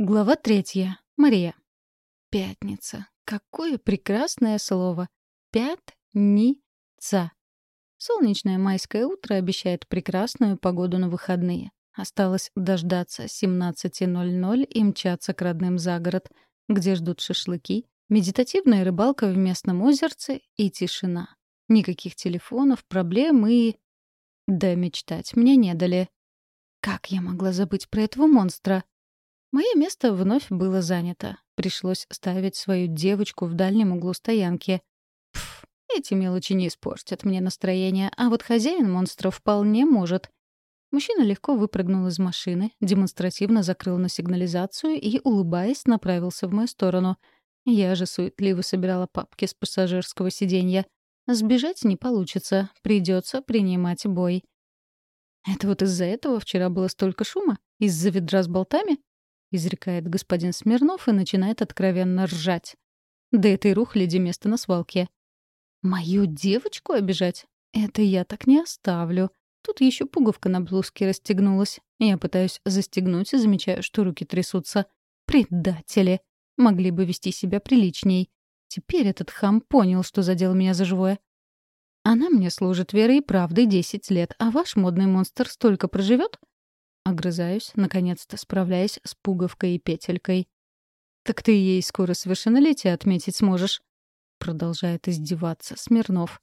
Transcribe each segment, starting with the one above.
Глава третья. Мария. Пятница. Какое прекрасное слово. Пятница. Солнечное майское утро обещает прекрасную погоду на выходные. Осталось дождаться 17.00 и мчаться к родным за город, где ждут шашлыки, медитативная рыбалка в местном озерце и тишина. Никаких телефонов, проблем и... Да мечтать мне не дали. Как я могла забыть про этого монстра? Мое место вновь было занято. Пришлось ставить свою девочку в дальнем углу стоянки. Пф, эти мелочи не испортят мне настроение, а вот хозяин монстра вполне может. Мужчина легко выпрыгнул из машины, демонстративно закрыл на сигнализацию и, улыбаясь, направился в мою сторону. Я же суетливо собирала папки с пассажирского сиденья. Сбежать не получится, придется принимать бой. Это вот из-за этого вчера было столько шума? Из-за ведра с болтами? — изрекает господин Смирнов и начинает откровенно ржать. Да этой рухляди место на свалке. «Мою девочку обижать? Это я так не оставлю. Тут еще пуговка на блузке расстегнулась. Я пытаюсь застегнуть и замечаю, что руки трясутся. Предатели! Могли бы вести себя приличней. Теперь этот хам понял, что задел меня за живое. Она мне служит верой и правдой десять лет, а ваш модный монстр столько проживет? Огрызаюсь, наконец-то справляясь с пуговкой и петелькой. «Так ты ей скоро совершеннолетие отметить сможешь», — продолжает издеваться Смирнов.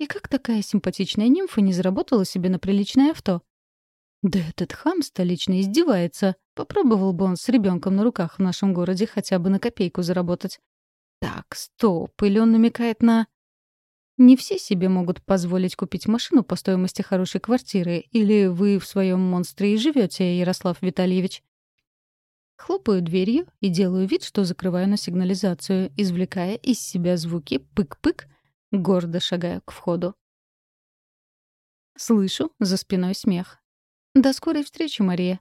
«И как такая симпатичная нимфа не заработала себе на приличное авто?» «Да этот хам столичный издевается. Попробовал бы он с ребенком на руках в нашем городе хотя бы на копейку заработать». «Так, стоп, или он намекает на...» Не все себе могут позволить купить машину по стоимости хорошей квартиры, или вы в своем монстре и живете, Ярослав Витальевич. Хлопаю дверью и делаю вид, что закрываю на сигнализацию, извлекая из себя звуки «пык-пык», гордо шагаю к входу. Слышу за спиной смех. «До скорой встречи, Мария».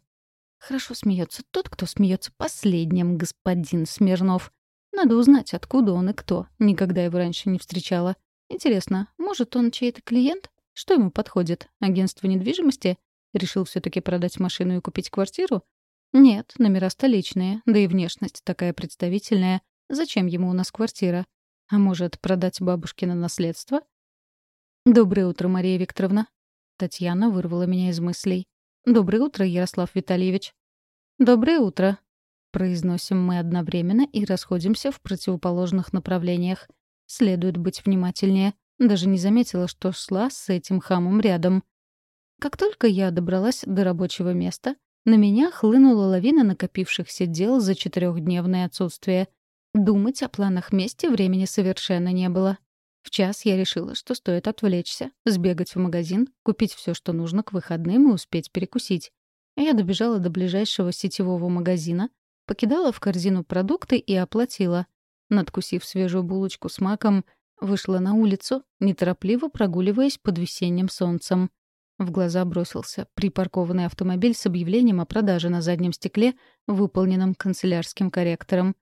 Хорошо смеется тот, кто смеется последним, господин Смирнов. Надо узнать, откуда он и кто. Никогда его раньше не встречала. Интересно, может, он чей-то клиент? Что ему подходит? Агентство недвижимости? Решил все таки продать машину и купить квартиру? Нет, номера столичные, да и внешность такая представительная. Зачем ему у нас квартира? А может, продать бабушке на наследство? «Доброе утро, Мария Викторовна». Татьяна вырвала меня из мыслей. «Доброе утро, Ярослав Витальевич». «Доброе утро», — произносим мы одновременно и расходимся в противоположных направлениях. Следует быть внимательнее. Даже не заметила, что шла с этим хамом рядом. Как только я добралась до рабочего места, на меня хлынула лавина накопившихся дел за четырехдневное отсутствие. Думать о планах мести времени совершенно не было. В час я решила, что стоит отвлечься, сбегать в магазин, купить все, что нужно к выходным и успеть перекусить. Я добежала до ближайшего сетевого магазина, покидала в корзину продукты и оплатила. Надкусив свежую булочку с маком, вышла на улицу, неторопливо прогуливаясь под весенним солнцем. В глаза бросился припаркованный автомобиль с объявлением о продаже на заднем стекле, выполненном канцелярским корректором.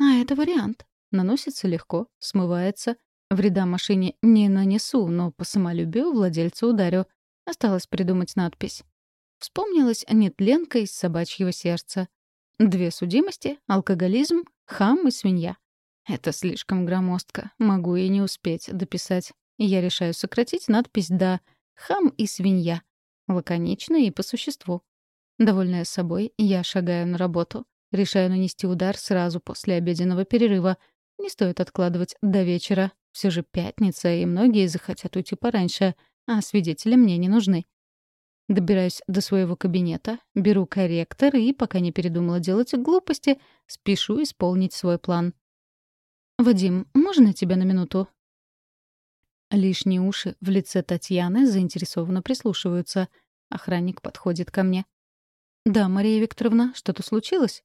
А это вариант. Наносится легко, смывается. Вреда машине не нанесу, но по самолюбию владельца ударю. Осталось придумать надпись. Вспомнилась нетленка из собачьего сердца. Две судимости — алкоголизм, хам и свинья. Это слишком громоздко. Могу и не успеть дописать. Я решаю сократить надпись до «хам и свинья». Лаконично и по существу. Довольная собой, я шагаю на работу. Решаю нанести удар сразу после обеденного перерыва. Не стоит откладывать до вечера. Все же пятница, и многие захотят уйти пораньше, а свидетели мне не нужны. Добираюсь до своего кабинета, беру корректор и, пока не передумала делать глупости, спешу исполнить свой план. «Вадим, можно тебя на минуту?» Лишние уши в лице Татьяны заинтересованно прислушиваются. Охранник подходит ко мне. «Да, Мария Викторовна, что-то случилось?»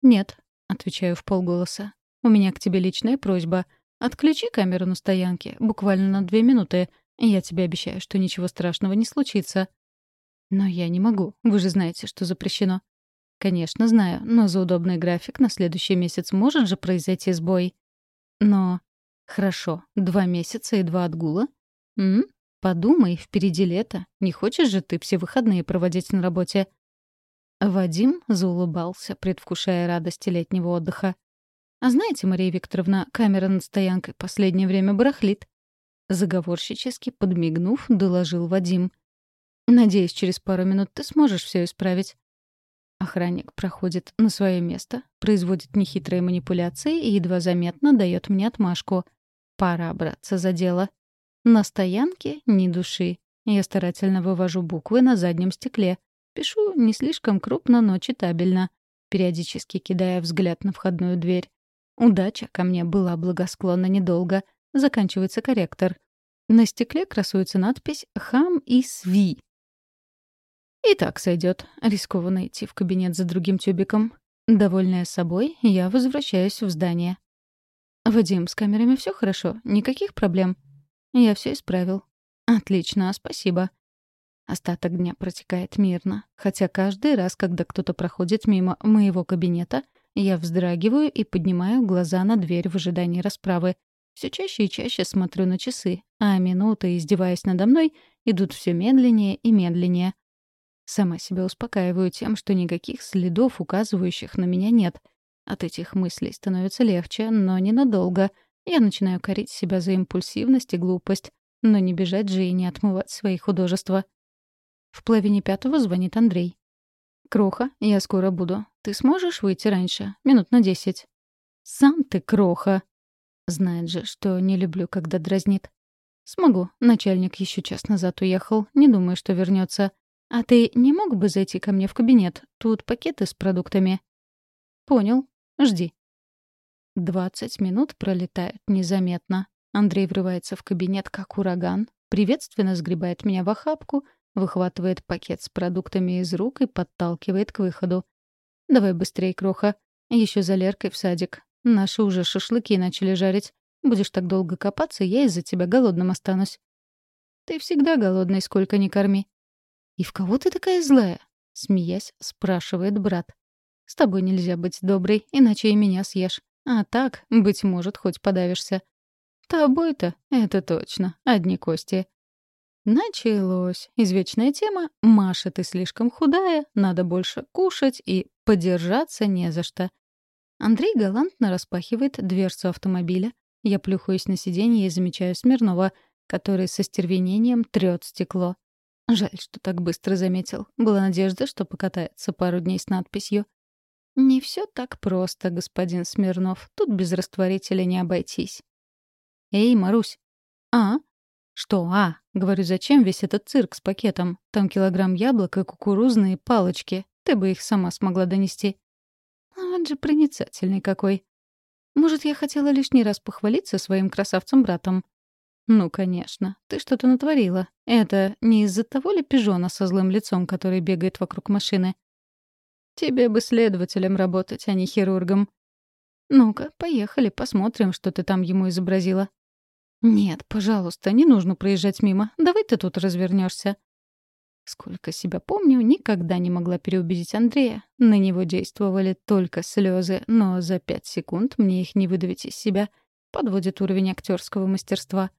«Нет», — отвечаю в полголоса. «У меня к тебе личная просьба. Отключи камеру на стоянке, буквально на две минуты. Я тебе обещаю, что ничего страшного не случится». «Но я не могу. Вы же знаете, что запрещено». «Конечно, знаю, но за удобный график на следующий месяц может же произойти сбой». Но... Хорошо, два месяца и два отгула. М? Подумай, впереди лето. Не хочешь же ты все выходные проводить на работе? Вадим заулыбался, предвкушая радости летнего отдыха. «А знаете, Мария Викторовна, камера над стоянкой последнее время барахлит». Заговорщически подмигнув, доложил Вадим. «Надеюсь, через пару минут ты сможешь все исправить». Охранник проходит на свое место, производит нехитрые манипуляции и едва заметно дает мне отмашку. Пора браться за дело. На стоянке ни души. Я старательно вывожу буквы на заднем стекле. Пишу не слишком крупно, но читабельно, периодически кидая взгляд на входную дверь. Удача ко мне была благосклонна недолго. Заканчивается корректор. На стекле красуется надпись «Хам и Сви». И так сойдет. Рискованно идти в кабинет за другим тюбиком. Довольная собой, я возвращаюсь в здание. «Вадим, с камерами все хорошо? Никаких проблем?» «Я все исправил». «Отлично, спасибо». Остаток дня протекает мирно, хотя каждый раз, когда кто-то проходит мимо моего кабинета, я вздрагиваю и поднимаю глаза на дверь в ожидании расправы. Все чаще и чаще смотрю на часы, а минуты, издеваясь надо мной, идут все медленнее и медленнее. Сама себя успокаиваю тем, что никаких следов, указывающих на меня, нет. От этих мыслей становится легче, но ненадолго. Я начинаю корить себя за импульсивность и глупость, но не бежать же и не отмывать свои художества. В половине пятого звонит Андрей. «Кроха, я скоро буду. Ты сможешь выйти раньше? Минут на десять». «Сам ты, Кроха!» Знает же, что не люблю, когда дразнит. «Смогу. Начальник еще час назад уехал. Не думаю, что вернется. «А ты не мог бы зайти ко мне в кабинет? Тут пакеты с продуктами». «Понял. Жди». Двадцать минут пролетают незаметно. Андрей врывается в кабинет, как ураган, приветственно сгребает меня в охапку, выхватывает пакет с продуктами из рук и подталкивает к выходу. «Давай быстрее, Кроха. Еще за Леркой в садик. Наши уже шашлыки начали жарить. Будешь так долго копаться, я из-за тебя голодным останусь». «Ты всегда голодный, сколько ни корми», «И в кого ты такая злая?» — смеясь, спрашивает брат. «С тобой нельзя быть доброй, иначе и меня съешь. А так, быть может, хоть подавишься». «Тобой-то, это точно, одни кости». Началось. Извечная тема «Маша, ты слишком худая, надо больше кушать» и «Подержаться не за что». Андрей галантно распахивает дверцу автомобиля. Я плюхаюсь на сиденье и замечаю Смирнова, который со стервенением трёт стекло. Жаль, что так быстро заметил. Была надежда, что покатается пару дней с надписью. «Не все так просто, господин Смирнов. Тут без растворителя не обойтись». «Эй, Марусь!» «А?» «Что «а?» Говорю, зачем весь этот цирк с пакетом? Там килограмм яблок и кукурузные палочки. Ты бы их сама смогла донести». А «Он же проницательный какой». «Может, я хотела лишний раз похвалиться своим красавцем-братом?» «Ну, конечно. Ты что-то натворила. Это не из-за того ли пижона со злым лицом, который бегает вокруг машины?» «Тебе бы следователем работать, а не хирургом». «Ну-ка, поехали, посмотрим, что ты там ему изобразила». «Нет, пожалуйста, не нужно проезжать мимо. Давай ты тут развернешься. Сколько себя помню, никогда не могла переубедить Андрея. На него действовали только слезы, но за пять секунд мне их не выдавить из себя. Подводит уровень актерского мастерства.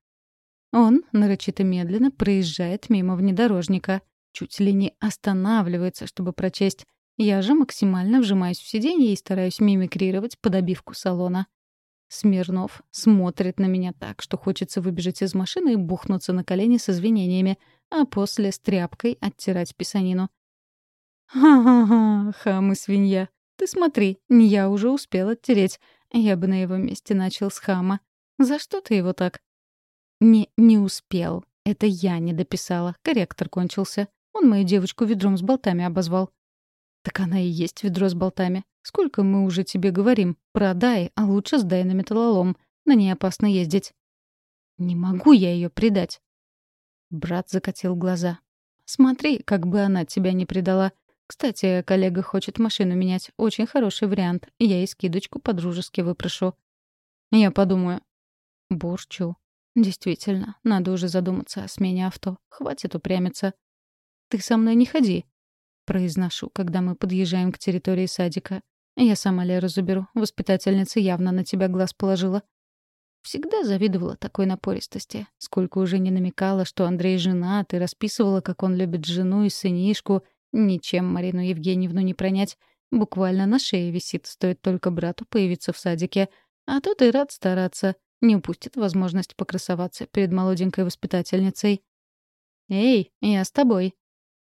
Он нарочито медленно проезжает мимо внедорожника, чуть ли не останавливается, чтобы прочесть. Я же максимально вжимаюсь в сиденье и стараюсь мимикрировать под обивку салона. Смирнов смотрит на меня так, что хочется выбежать из машины и бухнуться на колени с извинениями, а после с тряпкой оттирать писанину. «Ха-ха-ха, хам и свинья. Ты смотри, я уже успел оттереть. Я бы на его месте начал с хама. За что ты его так?» Не «не успел». Это я не дописала. Корректор кончился. Он мою девочку ведром с болтами обозвал. Так она и есть ведро с болтами. Сколько мы уже тебе говорим? Продай, а лучше сдай на металлолом. На ней опасно ездить. Не могу я ее предать. Брат закатил глаза. Смотри, как бы она тебя не предала. Кстати, коллега хочет машину менять. Очень хороший вариант. Я и скидочку по-дружески выпрошу. Я подумаю. Бурчу. Действительно, надо уже задуматься о смене авто. Хватит упрямиться. «Ты со мной не ходи», — произношу, когда мы подъезжаем к территории садика. «Я сама Леру заберу. Воспитательница явно на тебя глаз положила». Всегда завидовала такой напористости. Сколько уже не намекала, что Андрей женат, и расписывала, как он любит жену и сынишку, Ничем Марину Евгеньевну не пронять. Буквально на шее висит, стоит только брату появиться в садике. А тот и рад стараться. Не упустит возможность покрасоваться перед молоденькой воспитательницей. «Эй, я с тобой».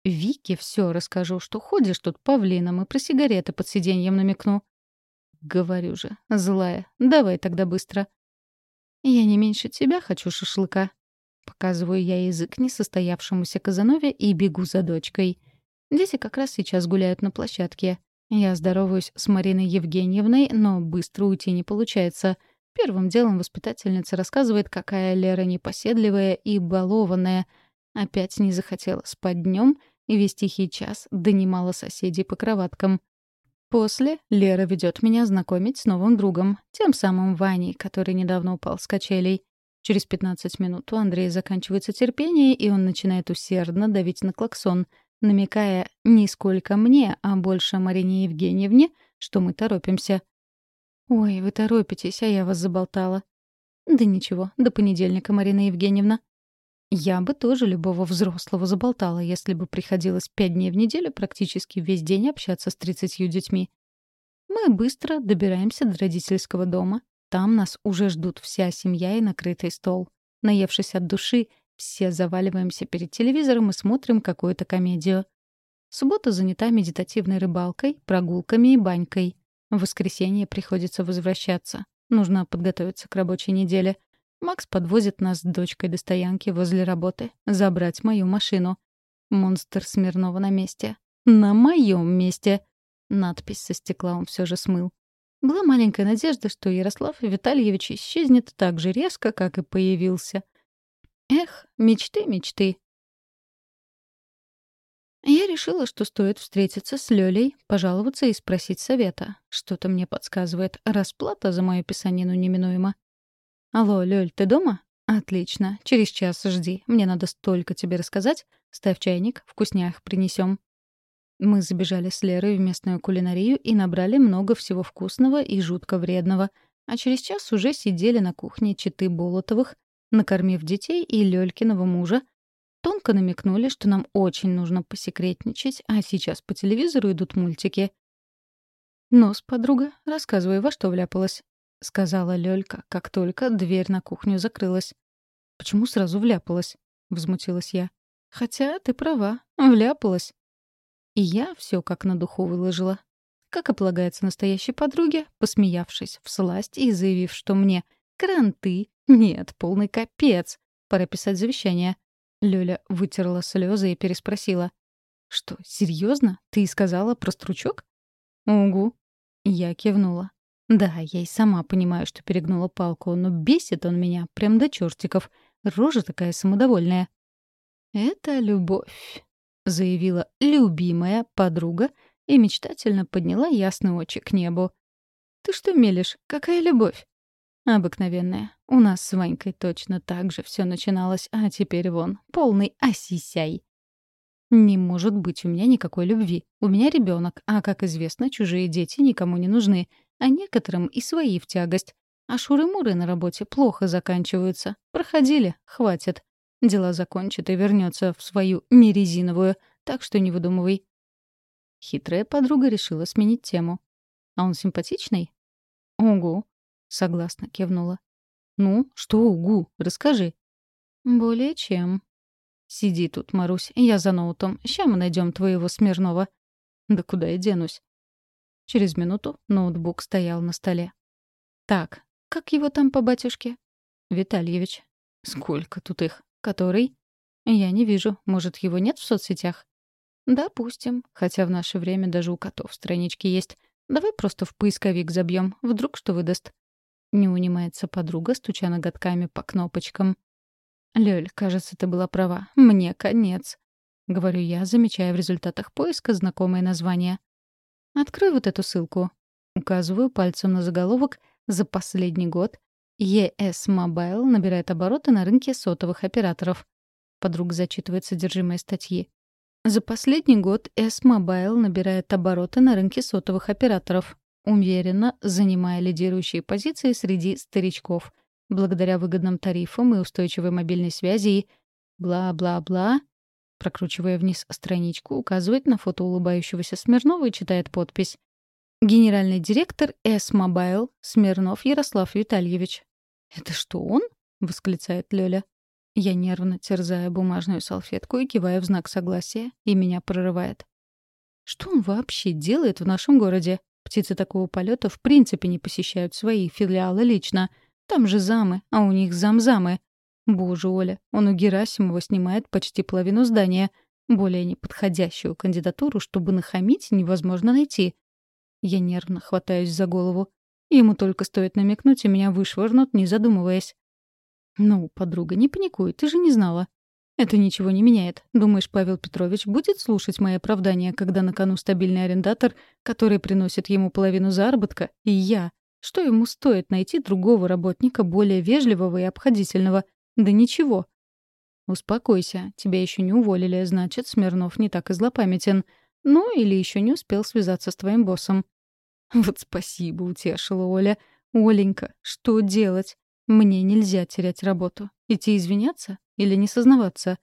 Вике все расскажу, что ходишь тут павлином и про сигареты под сиденьем намекну. Говорю же, злая, давай тогда быстро. Я не меньше тебя хочу шашлыка. Показываю я язык несостоявшемуся Казанове и бегу за дочкой. Дети как раз сейчас гуляют на площадке. Я здороваюсь с Мариной Евгеньевной, но быстро уйти не получается. Первым делом воспитательница рассказывает, какая Лера непоседливая и балованная. Опять не захотела спать днем и весь тихий час донимала соседей по кроваткам. После Лера ведет меня знакомить с новым другом, тем самым Ваней, который недавно упал с качелей. Через 15 минут у Андрея заканчивается терпение, и он начинает усердно давить на клаксон, намекая не сколько мне, а больше Марине Евгеньевне, что мы торопимся. «Ой, вы торопитесь, а я вас заболтала». «Да ничего, до понедельника, Марина Евгеньевна». Я бы тоже любого взрослого заболтала, если бы приходилось пять дней в неделю практически весь день общаться с тридцатью детьми. Мы быстро добираемся до родительского дома. Там нас уже ждут вся семья и накрытый стол. Наевшись от души, все заваливаемся перед телевизором и смотрим какую-то комедию. Суббота занята медитативной рыбалкой, прогулками и банькой. В воскресенье приходится возвращаться. Нужно подготовиться к рабочей неделе — Макс подвозит нас с дочкой до стоянки возле работы, забрать мою машину. Монстр Смирнова на месте. На моем месте. Надпись со стекла он все же смыл. Была маленькая надежда, что Ярослав Витальевич исчезнет так же резко, как и появился. Эх, мечты, мечты. Я решила, что стоит встретиться с Лёлей, пожаловаться и спросить совета. Что-то мне подсказывает, расплата за мою писанину неминуема. «Алло, Лёль, ты дома?» «Отлично. Через час жди. Мне надо столько тебе рассказать. Ставь чайник, вкуснях принесем. Мы забежали с Лерой в местную кулинарию и набрали много всего вкусного и жутко вредного. А через час уже сидели на кухне читы Болотовых, накормив детей и Лёлькиного мужа. Тонко намекнули, что нам очень нужно посекретничать, а сейчас по телевизору идут мультики. «Нос, подруга, рассказывай, во что вляпалась?» — сказала Лёлька, как только дверь на кухню закрылась. «Почему сразу вляпалась?» — возмутилась я. «Хотя ты права, вляпалась». И я все как на духу выложила. Как и полагается настоящей подруге, посмеявшись в сласть и заявив, что мне «кранты», нет, полный капец, пора писать завещание. Лёля вытерла слезы и переспросила. «Что, серьезно? Ты сказала про стручок?» «Угу». Я кивнула. Да, я и сама понимаю, что перегнула палку, но бесит он меня прям до чертиков. Рожа такая самодовольная. «Это любовь», — заявила любимая подруга и мечтательно подняла ясные очи к небу. «Ты что мелешь? Какая любовь?» «Обыкновенная. У нас с Ванькой точно так же все начиналось, а теперь вон, полный осисяй». «Не может быть у меня никакой любви. У меня ребенок, а, как известно, чужие дети никому не нужны а некоторым и свои в тягость. А шуры-муры на работе плохо заканчиваются. Проходили, хватит. Дела закончат и вернется в свою нерезиновую, так что не выдумывай. Хитрая подруга решила сменить тему. «А он симпатичный?» «Угу», — согласно кивнула. «Ну, что угу? Расскажи». «Более чем». «Сиди тут, Марусь, я за ноутом. Ща мы найдем твоего Смирнова». «Да куда я денусь?» Через минуту ноутбук стоял на столе. «Так, как его там по батюшке?» «Витальевич». «Сколько тут их? Который?» «Я не вижу. Может, его нет в соцсетях?» «Допустим. Хотя в наше время даже у котов странички есть. Давай просто в поисковик забьем. Вдруг что выдаст?» Не унимается подруга, стуча ноготками по кнопочкам. «Лёль, кажется, ты была права. Мне конец», — говорю я, замечая в результатах поиска знакомое название. Открой вот эту ссылку. Указываю пальцем на заголовок «За последний год ES Mobile набирает обороты на рынке сотовых операторов». Подруга зачитывает содержимое статьи. За последний год S-Mobile набирает обороты на рынке сотовых операторов, уверенно занимая лидирующие позиции среди старичков, благодаря выгодным тарифам и устойчивой мобильной связи и бла-бла-бла прокручивая вниз страничку, указывает на фото улыбающегося Смирнова и читает подпись. Генеральный директор S-Mobile Смирнов Ярослав Витальевич. «Это что, он?» — восклицает Лёля. Я нервно терзаю бумажную салфетку и киваю в знак согласия, и меня прорывает. Что он вообще делает в нашем городе? Птицы такого полета в принципе не посещают свои филиалы лично. Там же замы, а у них замзамы. Боже, Оля, он у Герасимова снимает почти половину здания. Более неподходящую кандидатуру, чтобы нахамить, невозможно найти. Я нервно хватаюсь за голову. Ему только стоит намекнуть, и меня вышвырнут, не задумываясь. «Ну, подруга, не паникуй, ты же не знала». «Это ничего не меняет. Думаешь, Павел Петрович будет слушать мои оправдания, когда на кону стабильный арендатор, который приносит ему половину заработка, и я? Что ему стоит найти другого работника, более вежливого и обходительного? Да ничего». «Успокойся. Тебя еще не уволили, значит, Смирнов не так и злопамятен. Ну, или еще не успел связаться с твоим боссом». «Вот спасибо», — утешила Оля. «Оленька, что делать? Мне нельзя терять работу. Идти извиняться или не сознаваться?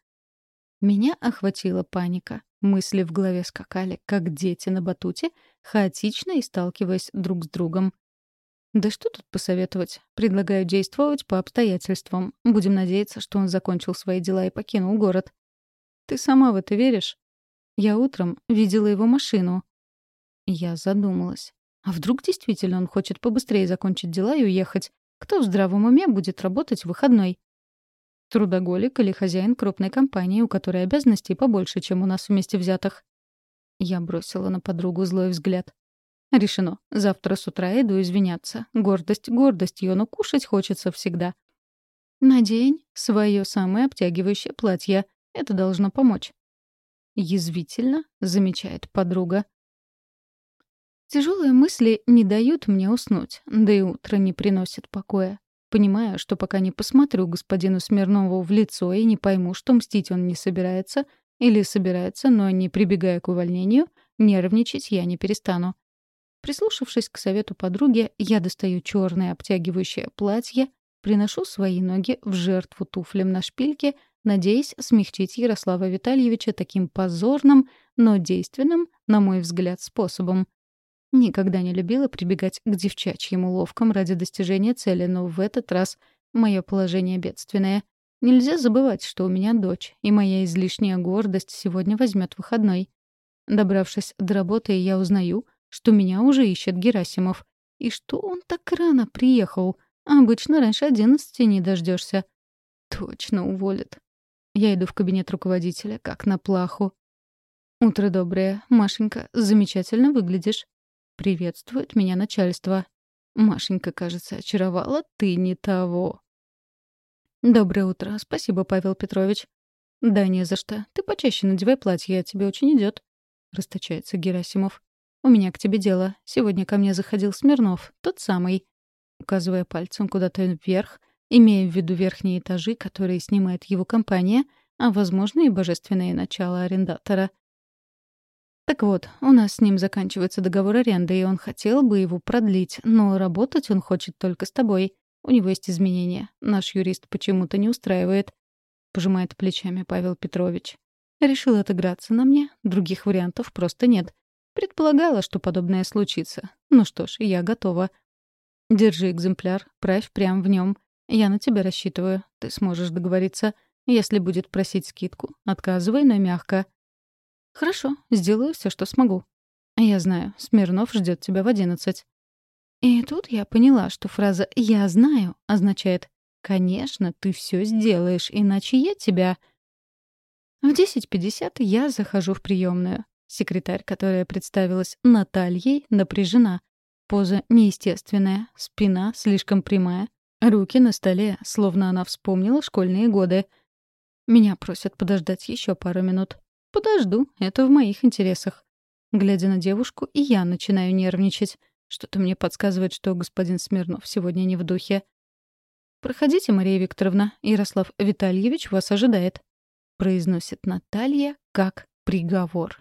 Меня охватила паника. Мысли в голове скакали, как дети на батуте, хаотично и сталкиваясь друг с другом. Да что тут посоветовать? Предлагаю действовать по обстоятельствам. Будем надеяться, что он закончил свои дела и покинул город. Ты сама в это веришь? Я утром видела его машину. Я задумалась. А вдруг действительно он хочет побыстрее закончить дела и уехать? Кто в здравом уме будет работать в выходной? Трудоголик или хозяин крупной компании, у которой обязанностей побольше, чем у нас вместе взятых? Я бросила на подругу злой взгляд. Решено. Завтра с утра иду извиняться. Гордость гордостью, но кушать хочется всегда. Надень свое самое обтягивающее платье. Это должно помочь. Язвительно замечает подруга. Тяжелые мысли не дают мне уснуть, да и утро не приносит покоя. Понимаю, что пока не посмотрю господину Смирнову в лицо и не пойму, что мстить он не собирается, или собирается, но не прибегая к увольнению, нервничать я не перестану. Прислушавшись к совету подруги, я достаю черное обтягивающее платье, приношу свои ноги в жертву туфлям на шпильке, надеясь смягчить Ярослава Витальевича таким позорным, но действенным, на мой взгляд, способом. Никогда не любила прибегать к девчачьим уловкам ради достижения цели, но в этот раз мое положение бедственное. Нельзя забывать, что у меня дочь, и моя излишняя гордость сегодня возьмет выходной. Добравшись до работы, я узнаю, что меня уже ищет Герасимов. И что он так рано приехал? Обычно раньше одиннадцати не дождешься. Точно уволят. Я иду в кабинет руководителя, как на плаху. «Утро доброе. Машенька, замечательно выглядишь». Приветствует меня начальство. Машенька, кажется, очаровала, ты не того. Доброе утро. Спасибо, Павел Петрович. Да не за что. Ты почаще надевай платье, тебе очень идет. Расточается Герасимов. У меня к тебе дело. Сегодня ко мне заходил Смирнов, тот самый. Указывая пальцем куда-то вверх, имея в виду верхние этажи, которые снимает его компания, а, возможно, и божественное начало арендатора — так вот, у нас с ним заканчивается договор аренды, и он хотел бы его продлить, но работать он хочет только с тобой. У него есть изменения. Наш юрист почему-то не устраивает. Пожимает плечами Павел Петрович. Решил отыграться на мне, других вариантов просто нет. Предполагала, что подобное случится. Ну что ж, я готова. Держи экземпляр, правь прямо в нем. Я на тебя рассчитываю. Ты сможешь договориться. Если будет просить скидку, отказывай, но мягко. «Хорошо, сделаю все, что смогу». «Я знаю, Смирнов ждет тебя в одиннадцать». И тут я поняла, что фраза «я знаю» означает «конечно, ты все сделаешь, иначе я тебя...» В 10.50 я захожу в приемную. Секретарь, которая представилась Натальей, напряжена. Поза неестественная, спина слишком прямая, руки на столе, словно она вспомнила школьные годы. Меня просят подождать еще пару минут. Подожду, это в моих интересах. Глядя на девушку, и я начинаю нервничать. Что-то мне подсказывает, что господин Смирнов сегодня не в духе. «Проходите, Мария Викторовна, Ярослав Витальевич вас ожидает», — произносит Наталья как приговор.